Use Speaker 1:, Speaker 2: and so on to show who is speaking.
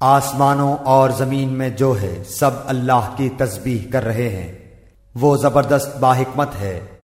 Speaker 1: آسمانوں اور زمین میں جو ہے، سب اللہ کی تسبیح کر رہے ہیں۔ وہ زبردست باحکمت ہے۔